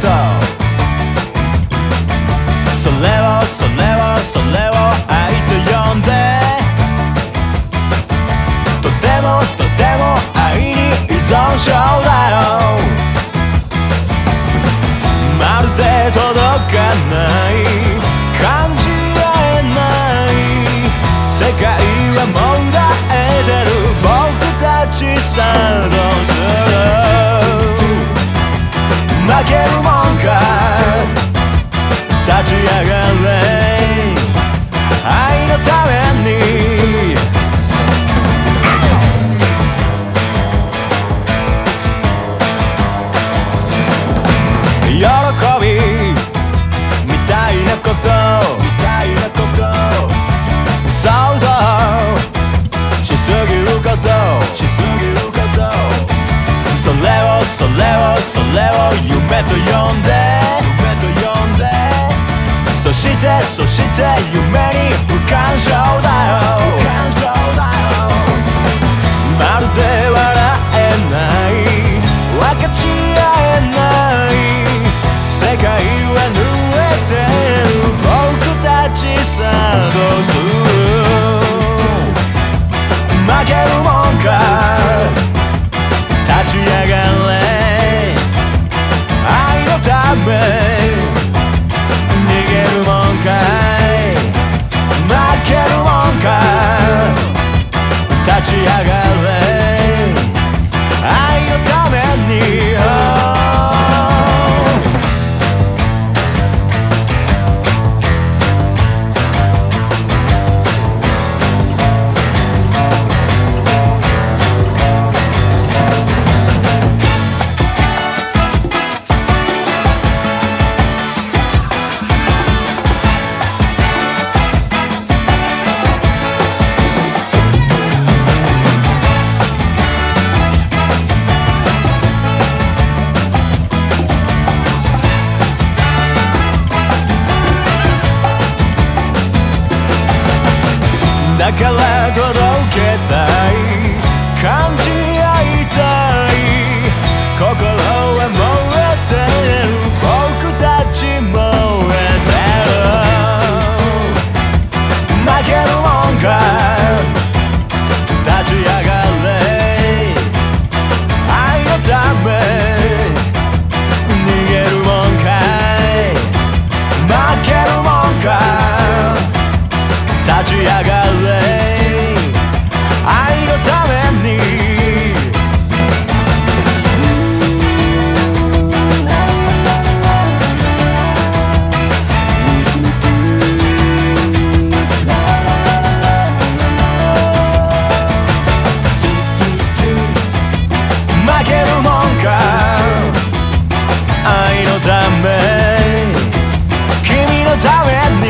と。それをそれをそれを愛と呼んで。とてもとても愛に依存症だよ。まるで届かない。感じ合えない。世界はもうだえてる。こと。みたいなこと。想像しすぎること。しすぎること。それをそれをそれを夢と呼んで。夢と呼んで。そしてそして夢に不干渉だよ。不干渉だよか。立ち上がれ。愛のため。だから届けた負けるもんか。愛のため君のために、